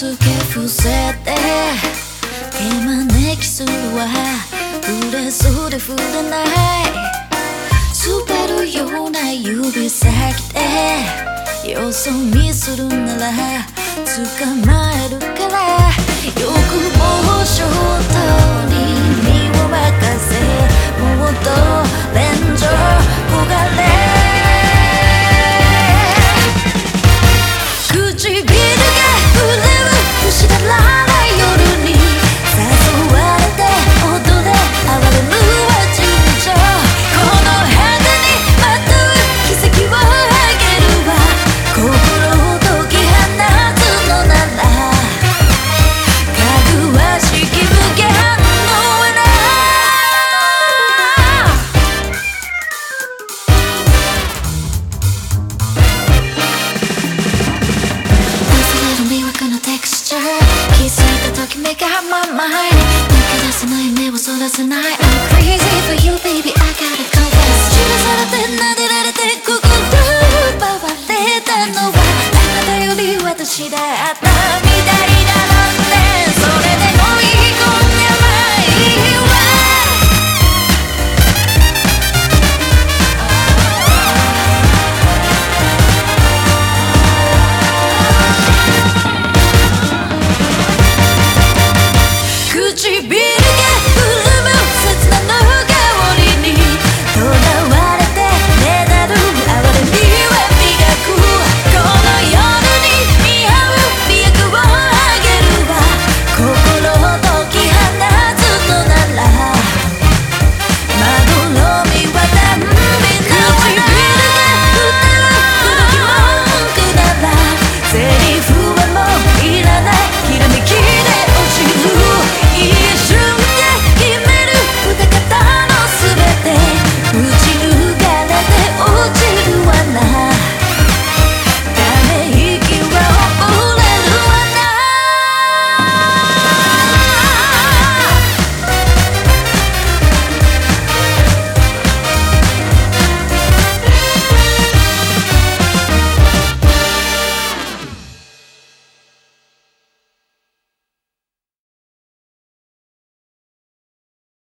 すけ伏せて。手招きするわ触れそうで触れない滑るような指先で子を見するなら捕まえるから tonight.